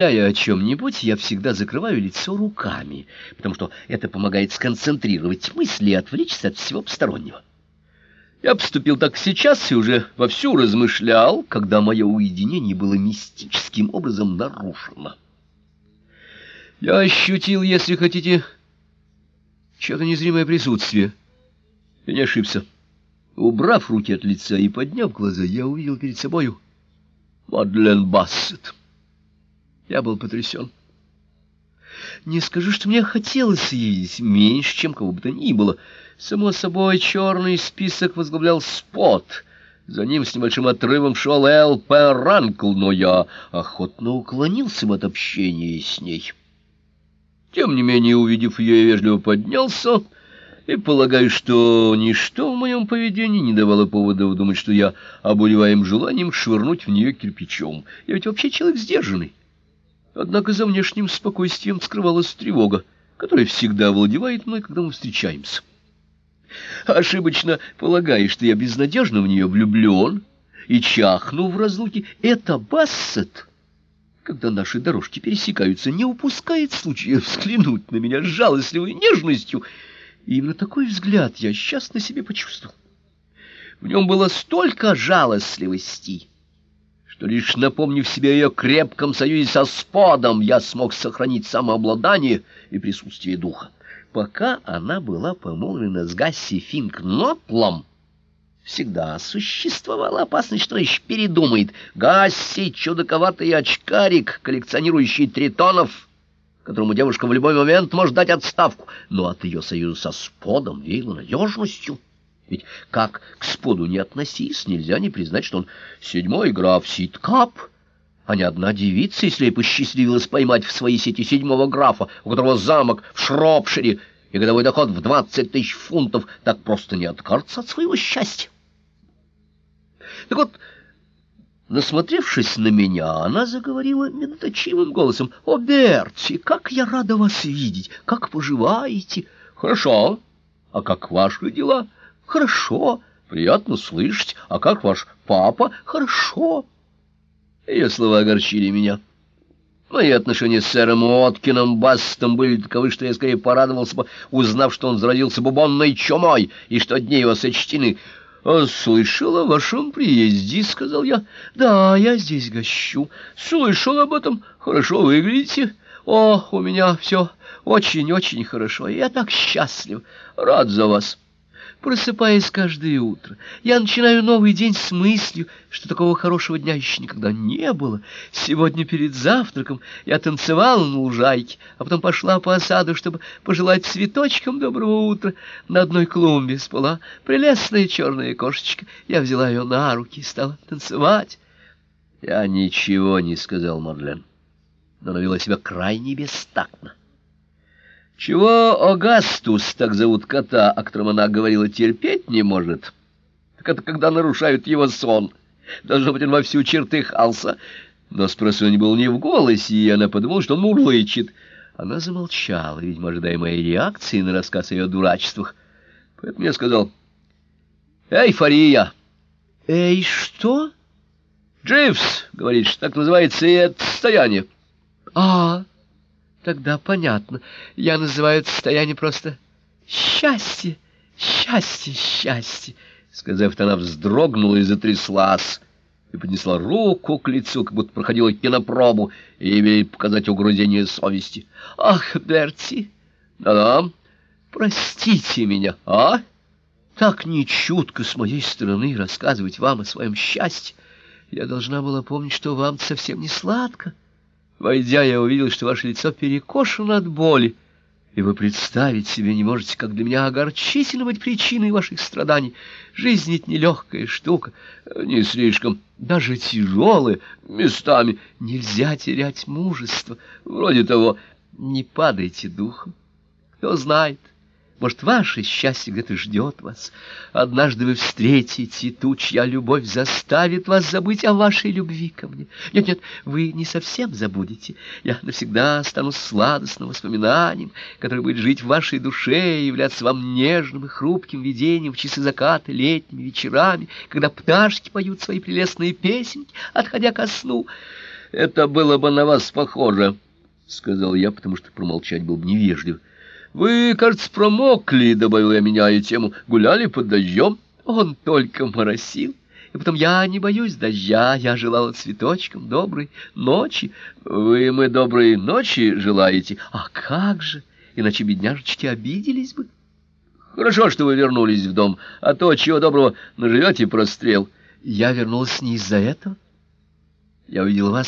Размышляя о чем-нибудь, я всегда закрываю лицо руками, потому что это помогает сконцентрировать мысли и отвлечься от всего постороннего. Я поступил так сейчас и уже вовсю размышлял, когда мое уединение было мистическим образом нарушено. Я ощутил, если хотите, чье-то незримое присутствие. Я не ошибся. Убрав руки от лица и подняв глаза, я увидел перед собою Мадлен Бассет. Я был потрясен. Не скажу, что мне хотелось видеть меньше, чем кого бы то ни было. Само собой, черный список возглавлял спот. За ним с небольшим отрывом шел Эл.П. Ранкл, но я охотно уклонился от общения с ней. Тем не менее, увидев ее, я вежливо поднялся и полагаю, что ничто в моем поведении не давало повода думать, что я обуреваем желанием швырнуть в нее кирпичом. Я ведь вообще человек сдержанный. Однако за внешним спокойствием скрывалась тревога, которая всегда овладевает мной, когда мы встречаемся. Ошибочно полагая, что я безнадежно в нее влюблен и чахну в разлуке, это Бассет, когда наши дорожки пересекаются, не упускает случая взглянуть на меня с жалостливой нежностью. И именно такой взгляд я счастно себе почувствовал. В нем было столько жалостливости, что лишь напомнив себе ее крепком союзе со сподом, я смог сохранить самообладание и присутствие духа. Пока она была помолвлена с Гасси Финкнотлом, всегда существовала опасность, что еще передумает. Гасси — чудаковатый очкарик, коллекционирующий тритонов, которому девушка в любой момент может дать отставку, но от ее союза со сподом веяло надежностью. Ведь как к споду не относись, нельзя не признать, что он седьмой граф Ситкап, а не одна девица, если ей посчастливилось поймать в своей сети седьмого графа, у которого замок в Шропшире и годовой доход в двадцать тысяч фунтов, так просто не откажется от своего счастья. Так вот, насмотревшись на меня, она заговорила медоточивым голосом. — О, Берти, как я рада вас видеть! Как поживаете? — Хорошо. А как ваши дела? — Хорошо, приятно слышать. А как ваш папа? Хорошо. Ее слова огорчили меня. Мои отношения с сэром Уоткином Бастом были таковы, что я скорее порадовался бы, узнав, что он заразился бубонной чумой и что дни его сочтены. «А «Слышал о вашем приезде», — сказал я. «Да, я здесь гощу. Слышал об этом. Хорошо выглядите. О, у меня все очень-очень хорошо. Я так счастлив. Рад за вас». Просыпаясь каждое утро, я начинаю новый день с мыслью, что такого хорошего дня еще никогда не было. Сегодня перед завтраком я танцевала на лужайке, а потом пошла по осаду, чтобы пожелать цветочкам доброго утра. На одной клумбе спала прелестная черная кошечка. Я взяла ее на руки и стала танцевать. Я ничего не сказал Марлен, но навела себя крайне бестактно. Чего Огастус, так зовут кота, о котором она говорила, терпеть не может? Так это когда нарушают его сон. Должно быть, он во всю чертыхался. Но спросонья был не в голосе, и она подумала, что он мурлычет. Она замолчала, видимо, ожидая моей реакции на рассказ о ее дурачествах. Поэтому я сказал, «Эй, Фария!» «Эй, что?» «Дживс, — говорит, — так называется и это состояние». «А, Тогда понятно. Я называю это состояние просто счастье, счастье, счастье. Сказав это, она вздрогнула и затряслась, и поднесла руку к лицу, как будто проходила кинопробу, и имели показать угрызение совести. Ах, Берти! Да-да, простите меня, а? Так нечутко с моей стороны рассказывать вам о своем счастье. Я должна была помнить, что вам совсем не сладко. Войдя, я увидел, что ваше лицо перекошено от боли, и вы представить себе не можете, как для меня огорчительно быть причиной ваших страданий. Жизнь ведь нелегкая штука, не слишком, даже тяжелая местами. Нельзя терять мужество. Вроде того, не падайте духом. Кто знает, может, ваше счастье где-то ждет вас. Однажды вы встретите ту, чья любовь заставит вас забыть о вашей любви ко мне. Нет-нет, вы не совсем забудете. Я навсегда стану сладостным воспоминанием, которое будет жить в вашей душе и являться вам нежным и хрупким видением в часы заката, летними вечерами, когда пташки поют свои прелестные песенки, отходя ко сну. это было бы на вас похоже, — сказал я, потому что промолчать был бы невежлив. Вы, кажется, промокли, — добавил я, меняя тему, — гуляли под дождем. Он только моросил. И потом я не боюсь дождя, я желала цветочкам доброй ночи. Вы мы доброй ночи желаете? А как же, иначе бедняжечки обиделись бы. Хорошо, что вы вернулись в дом, а то, чего доброго, наживете прострел. Я вернулась не из-за этого. Я увидел вас